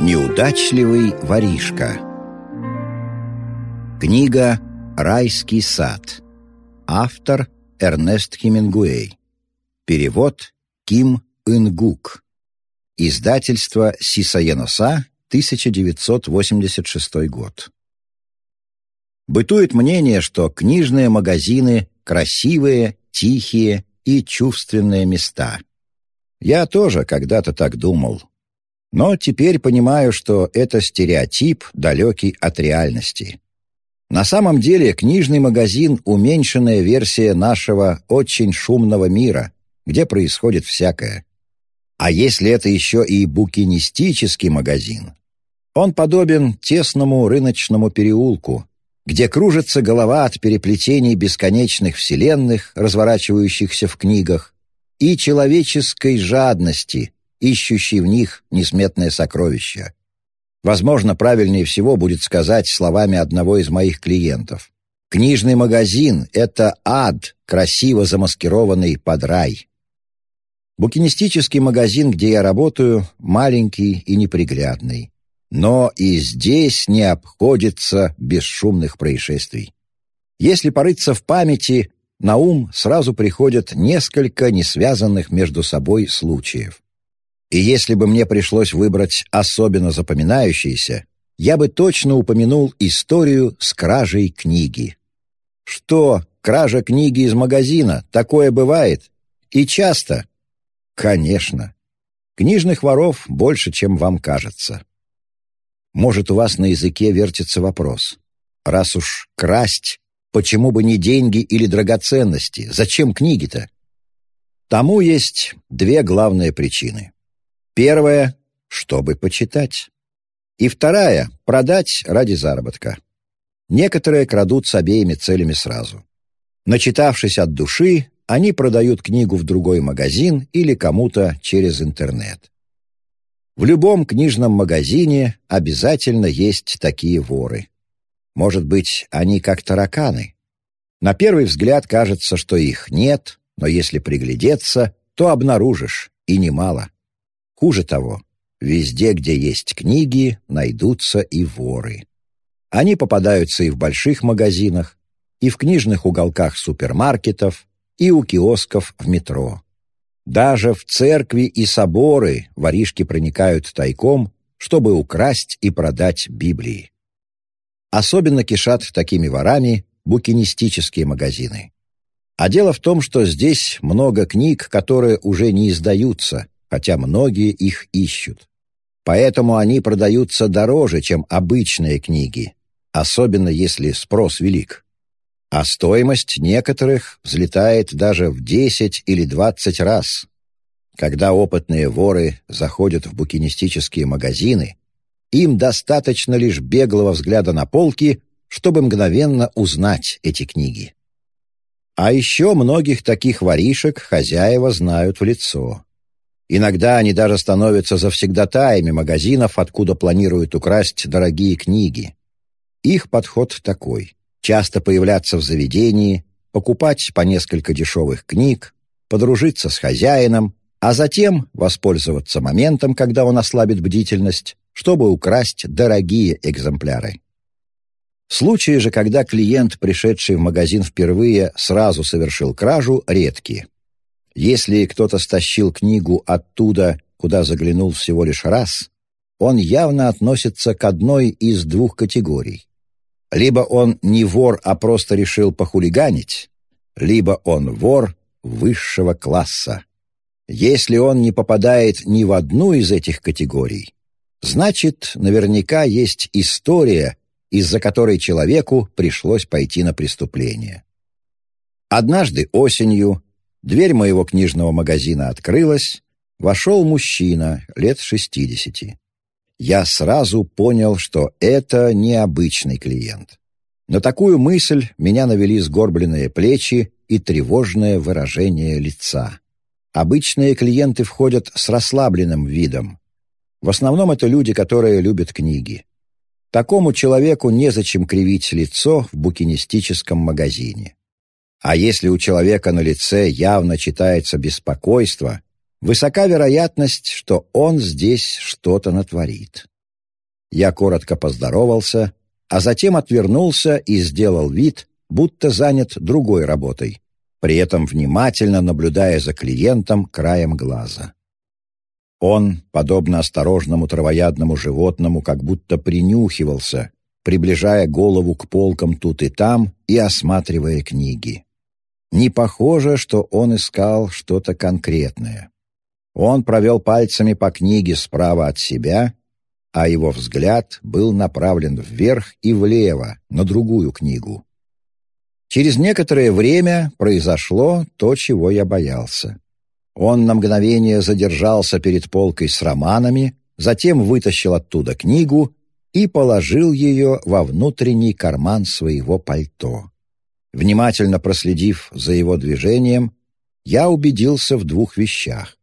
Неудачливый воришка. Книга «Райский сад» Автор Эрнест Хемингуэй. Перевод Ким Ингук. Издательство Сисаеноса 1986 год. Бытует мнение, что книжные магазины – красивые, тихие и чувственные места. Я тоже когда-то так думал. Но теперь понимаю, что это стереотип, далекий от реальности. На самом деле книжный магазин – уменьшенная версия нашего очень шумного мира, где происходит всякое. А если это еще и букинистический магазин, он подобен тесному рыночному переулку, где кружится голова от переплетений бесконечных вселенных, разворачивающихся в книгах, и человеческой жадности, ищущей в них несметное сокровище. Возможно, правильнее всего будет сказать словами одного из моих клиентов. Книжный магазин — это ад, красиво замаскированный под рай. Букинистический магазин, где я работаю, маленький и неприглядный. Но и здесь не обходится без шумных происшествий. Если порыться в памяти, на ум сразу приходят несколько несвязанных между собой случаев. И если бы мне пришлось выбрать особенно запоминающиеся, я бы точно упомянул историю с кражей книги. Что, кража книги из магазина, такое бывает? И часто? Конечно. Книжных воров больше, чем вам кажется. Может, у вас на языке вертится вопрос. Раз уж красть, почему бы не деньги или драгоценности? Зачем книги-то? Тому есть две главные причины. Первая — чтобы почитать. И вторая — продать ради заработка. Некоторые крадут с обеими целями сразу. Начитавшись от души, они продают книгу в другой магазин или кому-то через интернет. В любом книжном магазине обязательно есть такие воры. Может быть, они как тараканы. На первый взгляд кажется, что их нет, но если приглядеться, то обнаружишь, и немало. Хуже того, везде, где есть книги, найдутся и воры. Они попадаются и в больших магазинах, и в книжных уголках супермаркетов, и у киосков в метро. Даже в церкви и соборы воришки проникают тайком, чтобы украсть и продать Библии. Особенно кишат такими ворами букинистические магазины. А дело в том, что здесь много книг, которые уже не издаются, хотя многие их ищут. Поэтому они продаются дороже, чем обычные книги, особенно если спрос велик. А стоимость некоторых взлетает даже в 10 или 20 раз. Когда опытные воры заходят в букинистические магазины, им достаточно лишь беглого взгляда на полки, чтобы мгновенно узнать эти книги. А еще многих таких воришек хозяева знают в лицо. Иногда они даже становятся завсегдатаями магазинов, откуда планируют украсть дорогие книги. Их подход такой — часто появляться в заведении, покупать по несколько дешевых книг, подружиться с хозяином, а затем воспользоваться моментом, когда он ослабит бдительность, чтобы украсть дорогие экземпляры. Случаи же, когда клиент, пришедший в магазин впервые, сразу совершил кражу, редкие. Если кто-то стащил книгу оттуда, куда заглянул всего лишь раз, он явно относится к одной из двух категорий. Либо он не вор, а просто решил похулиганить, либо он вор высшего класса. Если он не попадает ни в одну из этих категорий, значит, наверняка есть история, из-за которой человеку пришлось пойти на преступление. Однажды осенью Дверь моего книжного магазина открылась, вошел мужчина лет шестидесяти. Я сразу понял, что это необычный клиент. На такую мысль меня навели сгорбленные плечи и тревожное выражение лица. Обычные клиенты входят с расслабленным видом. В основном это люди, которые любят книги. Такому человеку незачем кривить лицо в букинистическом магазине. А если у человека на лице явно читается беспокойство, высока вероятность, что он здесь что-то натворит. Я коротко поздоровался, а затем отвернулся и сделал вид, будто занят другой работой, при этом внимательно наблюдая за клиентом краем глаза. Он, подобно осторожному травоядному животному, как будто принюхивался, приближая голову к полкам тут и там и осматривая книги. Не похоже, что он искал что-то конкретное. Он провел пальцами по книге справа от себя, а его взгляд был направлен вверх и влево, на другую книгу. Через некоторое время произошло то, чего я боялся. Он на мгновение задержался перед полкой с романами, затем вытащил оттуда книгу и положил ее во внутренний карман своего пальто. Внимательно проследив за его движением, я убедился в двух вещах.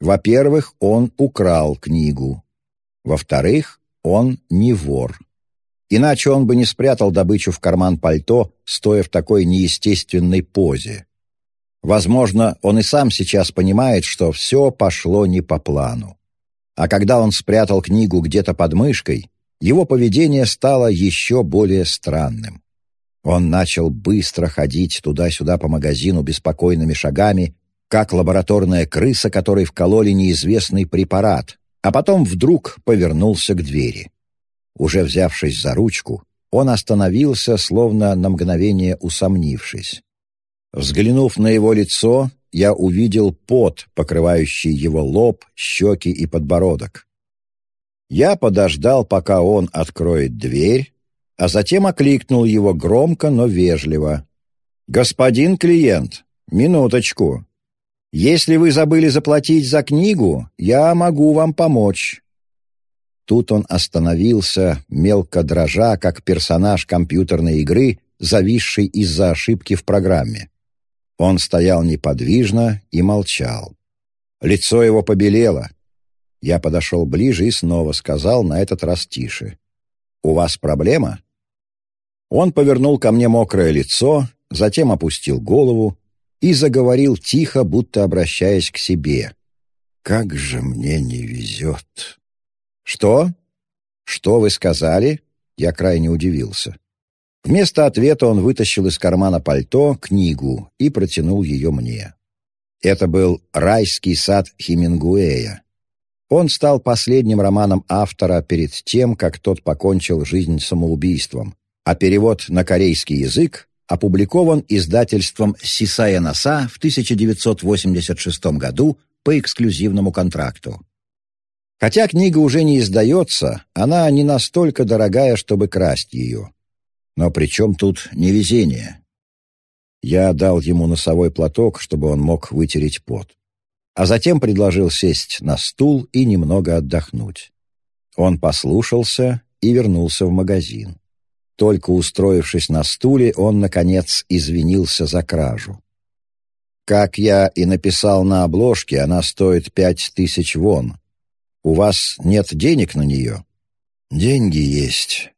Во-первых, он украл книгу. Во-вторых, он не вор. Иначе он бы не спрятал добычу в карман пальто, стоя в такой неестественной позе. Возможно, он и сам сейчас понимает, что все пошло не по плану. А когда он спрятал книгу где-то под мышкой, его поведение стало еще более странным. Он начал быстро ходить туда-сюда по магазину беспокойными шагами, как лабораторная крыса, которой вкололи неизвестный препарат, а потом вдруг повернулся к двери. Уже взявшись за ручку, он остановился, словно на мгновение усомнившись. Взглянув на его лицо, я увидел пот, покрывающий его лоб, щеки и подбородок. Я подождал, пока он откроет дверь, а затем окликнул его громко, но вежливо. «Господин клиент, минуточку. Если вы забыли заплатить за книгу, я могу вам помочь». Тут он остановился, мелко дрожа, как персонаж компьютерной игры, зависший из-за ошибки в программе. Он стоял неподвижно и молчал. Лицо его побелело. Я подошел ближе и снова сказал, на этот раз тише. «У вас проблема?» Он повернул ко мне мокрое лицо, затем опустил голову и заговорил тихо, будто обращаясь к себе. «Как же мне не везет!» «Что? Что вы сказали?» Я крайне удивился. Вместо ответа он вытащил из кармана пальто книгу и протянул ее мне. Это был «Райский сад Хемингуэя». Он стал последним романом автора перед тем, как тот покончил жизнь самоубийством, а перевод на корейский язык опубликован издательством «Сисая Наса» в 1986 году по эксклюзивному контракту. Хотя книга уже не издается, она не настолько дорогая, чтобы красть ее. Но при чем тут невезение? Я дал ему носовой платок, чтобы он мог вытереть пот. А затем предложил сесть на стул и немного отдохнуть. Он послушался и вернулся в магазин. Только устроившись на стуле, он, наконец, извинился за кражу. «Как я и написал на обложке, она стоит пять тысяч вон. У вас нет денег на нее?» «Деньги есть.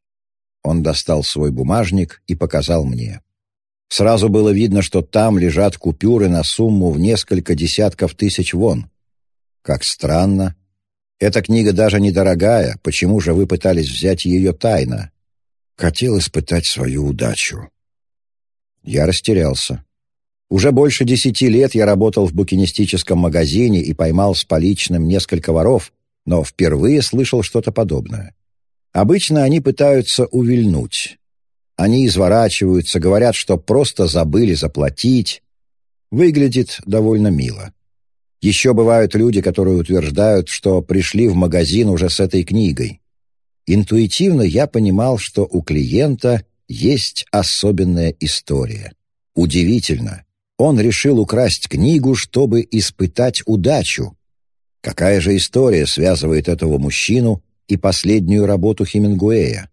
Он достал свой бумажник и показал мне. Сразу было видно, что там лежат купюры на сумму в несколько десятков тысяч вон. Как странно. Эта книга даже недорогая, почему же вы пытались взять ее тайно? Хотел испытать свою удачу. Я растерялся. Уже больше десяти лет я работал в букинистическом магазине и поймал с поличным несколько воров, но впервые слышал что-то подобное. Обычно они пытаются увильнуть. Они изворачиваются, говорят, что просто забыли заплатить. Выглядит довольно мило. Еще бывают люди, которые утверждают, что пришли в магазин уже с этой книгой. Интуитивно я понимал, что у клиента есть особенная история. Удивительно. Он решил украсть книгу, чтобы испытать удачу. Какая же история связывает этого мужчину и последнюю работу Хемингуэя.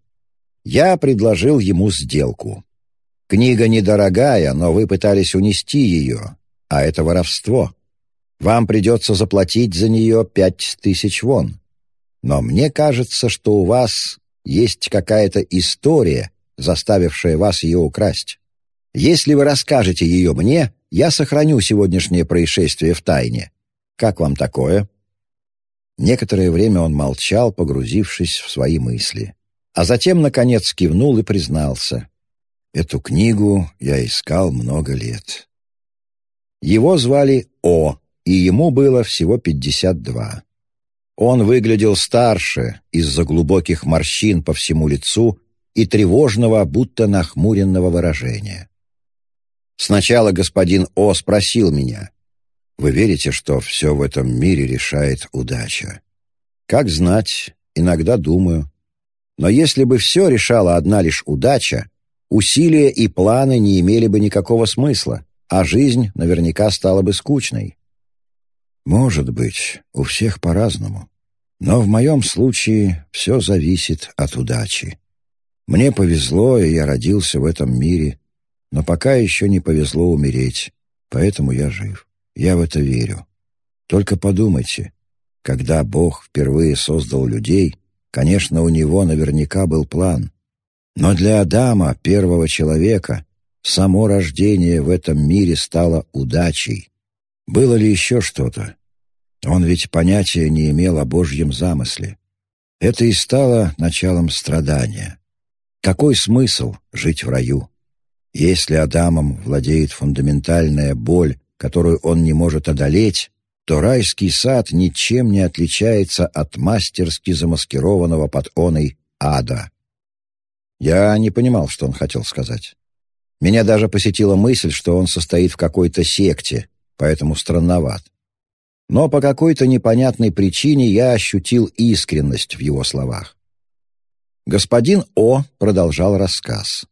Я предложил ему сделку. Книга недорогая, но вы пытались унести ее, а это воровство. Вам придется заплатить за нее пять тысяч вон. Но мне кажется, что у вас есть какая-то история, заставившая вас ее украсть. Если вы расскажете ее мне, я сохраню сегодняшнее происшествие в тайне. Как вам такое?» Некоторое время он молчал, погрузившись в свои мысли. А затем, наконец, кивнул и признался. «Эту книгу я искал много лет». Его звали О, и ему было всего пятьдесят два. Он выглядел старше из-за глубоких морщин по всему лицу и тревожного, будто нахмуренного выражения. Сначала господин О спросил меня, «Вы верите, что все в этом мире решает удача?» «Как знать, иногда думаю. Но если бы все решала одна лишь удача, усилия и планы не имели бы никакого смысла, а жизнь наверняка стала бы скучной». «Может быть, у всех по-разному. Но в моем случае все зависит от удачи. Мне повезло, и я родился в этом мире, но пока еще не повезло умереть, поэтому я жив. Я в это верю. Только подумайте, когда Бог впервые создал людей, конечно, у него наверняка был план. Но для Адама, первого человека, само рождение в этом мире стало удачей. Было ли еще что-то? Он ведь понятия не имел о Божьем замысле. Это и стало началом страдания. Какой смысл жить в раю? Если Адамом владеет фундаментальная боль, которую он не может одолеть, то райский сад ничем не отличается от мастерски замаскированного под оной ада. Я не понимал, что он хотел сказать. Меня даже посетила мысль, что он состоит в какой-то секте, поэтому странноват. Но по какой-то непонятной причине я ощутил искренность в его словах. Господин О продолжал рассказ.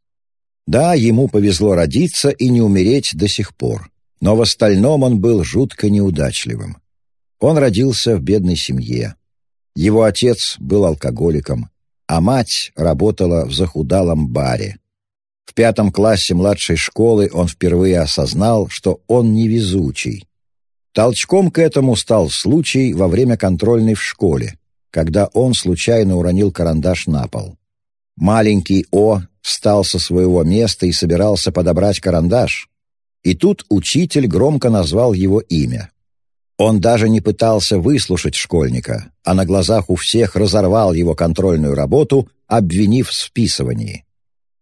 Да, ему повезло родиться и не умереть до сих пор, но в остальном он был жутко неудачливым. Он родился в бедной семье. Его отец был алкоголиком, а мать работала в захудалом баре. В пятом классе младшей школы он впервые осознал, что он невезучий. Толчком к этому стал случай во время контрольной в школе, когда он случайно уронил карандаш на пол. Маленький О встал со своего места и собирался подобрать карандаш. И тут учитель громко назвал его имя. Он даже не пытался выслушать школьника, а на глазах у всех разорвал его контрольную работу, обвинив в списывании.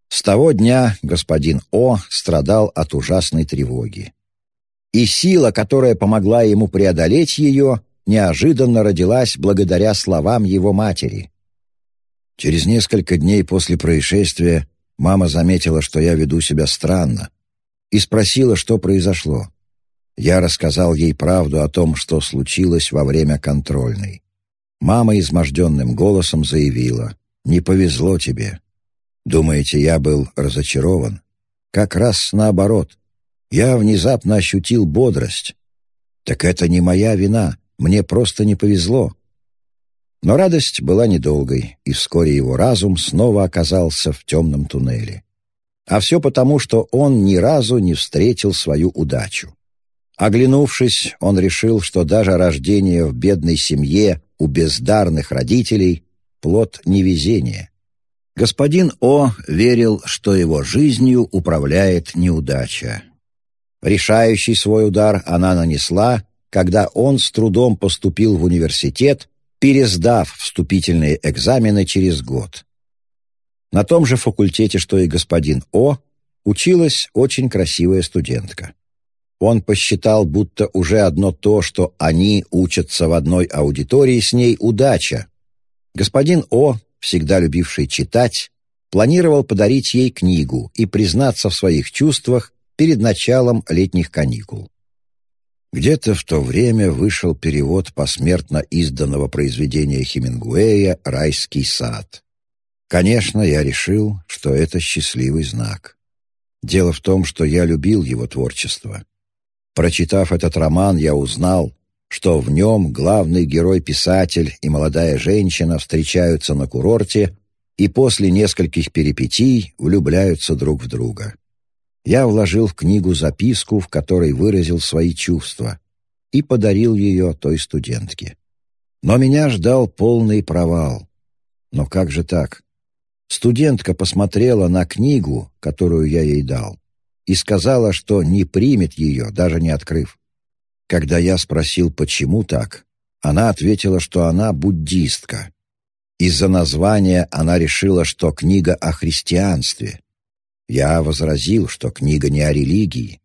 С того дня господин О страдал от ужасной тревоги. И сила, которая помогла ему преодолеть ее, неожиданно родилась благодаря словам его матери. Через несколько дней после происшествия мама заметила, что я веду себя странно, и спросила, что произошло. Я рассказал ей правду о том, что случилось во время контрольной. Мама изможденным голосом заявила, «Не повезло тебе. Думаете, я был разочарован? Как раз наоборот. Я внезапно ощутил бодрость. Так это не моя вина. Мне просто не повезло. Но радость была недолгой, и вскоре его разум снова оказался в темном туннеле. А все потому, что он ни разу не встретил свою удачу. Оглянувшись, он решил, что даже рождение в бедной семье у бездарных родителей — плод невезения. Господин О верил, что его жизнью управляет неудача. Решающий свой удар она нанесла, когда он с трудом поступил в университет, пересдав вступительные экзамены через год. На том же факультете, что и господин О, училась очень красивая студентка. Он посчитал, будто уже одно то, что они учатся в одной аудитории с ней, удача. Господин О, всегда любивший читать, планировал подарить ей книгу и признаться в своих чувствах перед началом летних каникул. Где-то в то время вышел перевод посмертно изданного произведения Хемингуэя «Райский сад». Конечно, я решил, что это счастливый знак. Дело в том, что я любил его творчество. Прочитав этот роман, я узнал, что в нем главный герой-писатель и молодая женщина встречаются на курорте и после нескольких перипетий влюбляются друг в друга я вложил в книгу записку, в которой выразил свои чувства, и подарил ее той студентке. Но меня ждал полный провал. Но как же так? Студентка посмотрела на книгу, которую я ей дал, и сказала, что не примет ее, даже не открыв. Когда я спросил, почему так, она ответила, что она буддистка. Из-за названия она решила, что книга о христианстве. Я возразил, что книга не о религии.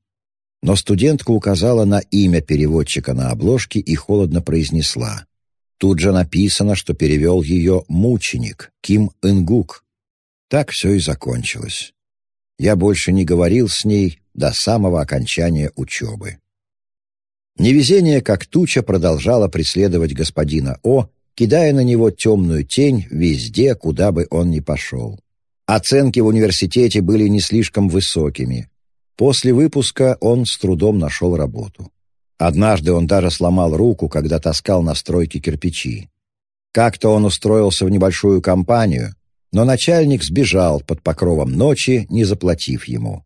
Но студентка указала на имя переводчика на обложке и холодно произнесла. Тут же написано, что перевел ее мученик Ким Ингук. Так все и закончилось. Я больше не говорил с ней до самого окончания учебы. Невезение, как туча, продолжало преследовать господина О, кидая на него темную тень везде, куда бы он ни пошел. Оценки в университете были не слишком высокими. После выпуска он с трудом нашел работу. Однажды он даже сломал руку, когда таскал на стройке кирпичи. Как-то он устроился в небольшую компанию, но начальник сбежал под покровом ночи, не заплатив ему.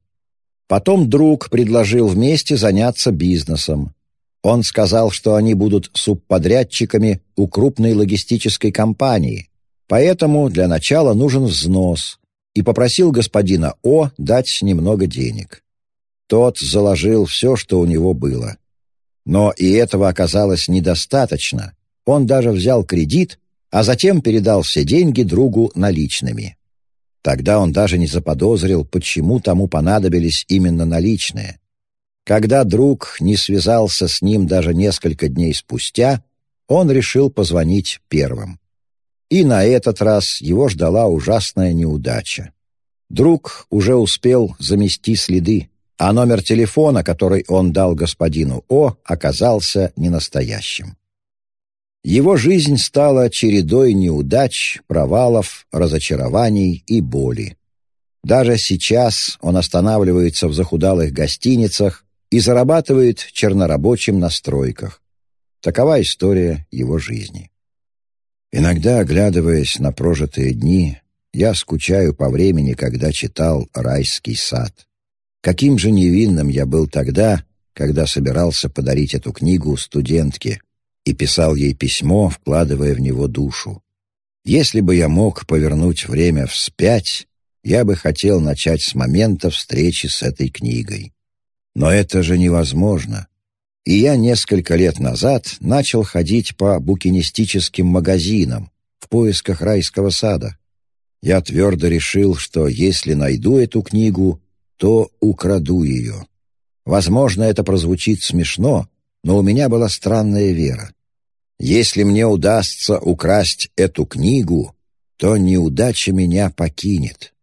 Потом друг предложил вместе заняться бизнесом. Он сказал, что они будут субподрядчиками у крупной логистической компании, поэтому для начала нужен взнос, и попросил господина О дать немного денег. Тот заложил все, что у него было. Но и этого оказалось недостаточно. Он даже взял кредит, а затем передал все деньги другу наличными. Тогда он даже не заподозрил, почему тому понадобились именно наличные. Когда друг не связался с ним даже несколько дней спустя, он решил позвонить первым. И на этот раз его ждала ужасная неудача. Друг уже успел замести следы а номер телефона, который он дал господину О, оказался ненастоящим. Его жизнь стала чередой неудач, провалов, разочарований и боли. Даже сейчас он останавливается в захудалых гостиницах и зарабатывает чернорабочим на стройках. Такова история его жизни. Иногда, оглядываясь на прожитые дни, я скучаю по времени, когда читал «Райский сад». Каким же невинным я был тогда, когда собирался подарить эту книгу студентке и писал ей письмо, вкладывая в него душу. Если бы я мог повернуть время вспять, я бы хотел начать с момента встречи с этой книгой. Но это же невозможно. И я несколько лет назад начал ходить по букинистическим магазинам в поисках райского сада. Я твердо решил, что если найду эту книгу, то украду ее. Возможно, это прозвучит смешно, но у меня была странная вера. Если мне удастся украсть эту книгу, то неудача меня покинет.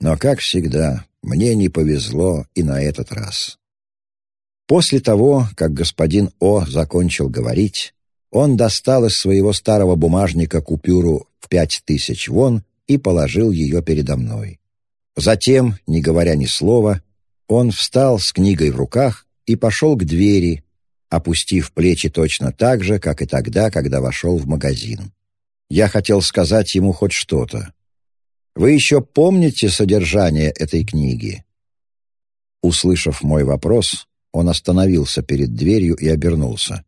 Но, как всегда, мне не повезло и на этот раз. После того, как господин О закончил говорить, он достал из своего старого бумажника купюру в пять тысяч вон и положил ее передо мной. Затем, не говоря ни слова, он встал с книгой в руках и пошел к двери, опустив плечи точно так же, как и тогда, когда вошел в магазин. Я хотел сказать ему хоть что-то. «Вы еще помните содержание этой книги?» Услышав мой вопрос, он остановился перед дверью и обернулся.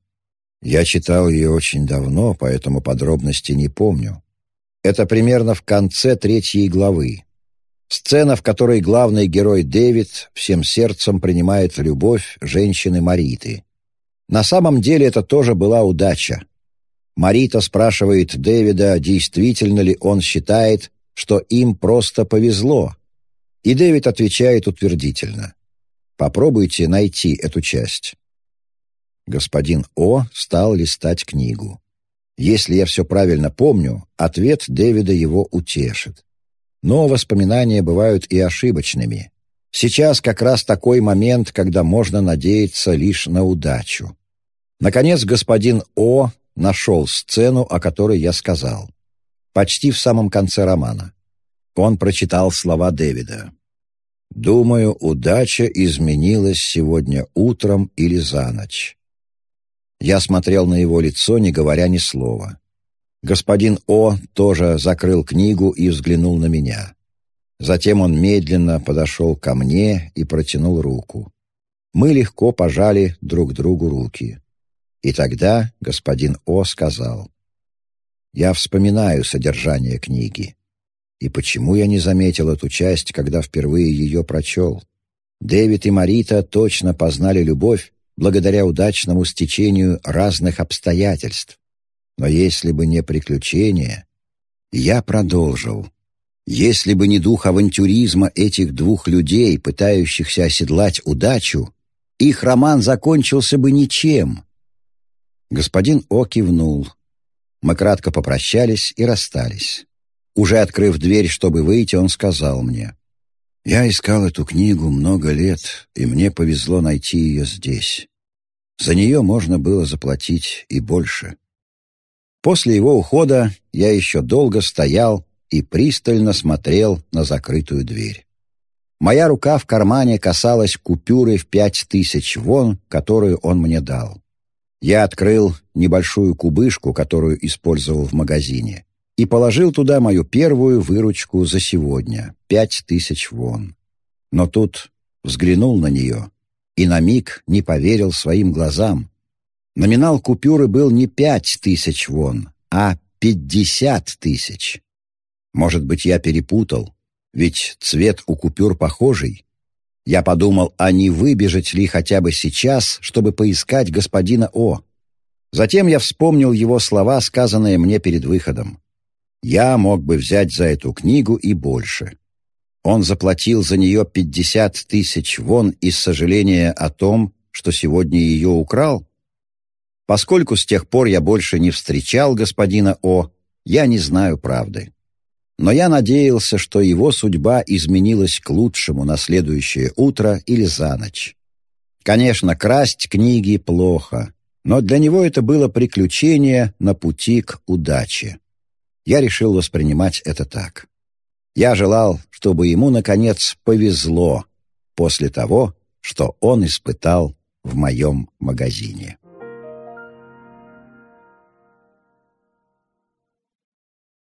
Я читал ее очень давно, поэтому подробности не помню. Это примерно в конце третьей главы. Сцена, в которой главный герой Дэвид всем сердцем принимает любовь женщины Мариты. На самом деле это тоже была удача. Марита спрашивает Дэвида, действительно ли он считает, что им просто повезло. И Дэвид отвечает утвердительно. Попробуйте найти эту часть. Господин О стал листать книгу. Если я все правильно помню, ответ Дэвида его утешит. Но воспоминания бывают и ошибочными. Сейчас как раз такой момент, когда можно надеяться лишь на удачу. Наконец господин О нашел сцену, о которой я сказал. Почти в самом конце романа. Он прочитал слова Дэвида. «Думаю, удача изменилась сегодня утром или за ночь». Я смотрел на его лицо, не говоря ни слова. Господин О тоже закрыл книгу и взглянул на меня. Затем он медленно подошел ко мне и протянул руку. Мы легко пожали друг другу руки. И тогда господин О сказал, «Я вспоминаю содержание книги. И почему я не заметил эту часть, когда впервые ее прочел? Дэвид и Марита точно познали любовь, благодаря удачному стечению разных обстоятельств. Но если бы не приключения, я продолжил. Если бы не дух авантюризма этих двух людей, пытающихся оседлать удачу, их роман закончился бы ничем. Господин О кивнул. Мы кратко попрощались и расстались. Уже открыв дверь, чтобы выйти, он сказал мне, «Я искал эту книгу много лет, и мне повезло найти ее здесь. За нее можно было заплатить и больше». После его ухода я еще долго стоял и пристально смотрел на закрытую дверь. Моя рука в кармане касалась купюры в пять тысяч вон, которую он мне дал. Я открыл небольшую кубышку, которую использовал в магазине, и положил туда мою первую выручку за сегодня — пять тысяч вон. Но тут взглянул на нее и на миг не поверил своим глазам. Номинал купюры был не пять тысяч вон, а пятьдесят тысяч. Может быть, я перепутал, ведь цвет у купюр похожий. Я подумал, а не выбежать ли хотя бы сейчас, чтобы поискать господина О. Затем я вспомнил его слова, сказанные мне перед выходом. Я мог бы взять за эту книгу и больше. Он заплатил за нее пятьдесят тысяч вон из сожаления о том, что сегодня ее украл. Поскольку с тех пор я больше не встречал господина О, я не знаю правды но я надеялся, что его судьба изменилась к лучшему на следующее утро или за ночь. Конечно, красть книги плохо, но для него это было приключение на пути к удаче. Я решил воспринимать это так. Я желал, чтобы ему, наконец, повезло после того, что он испытал в моем магазине.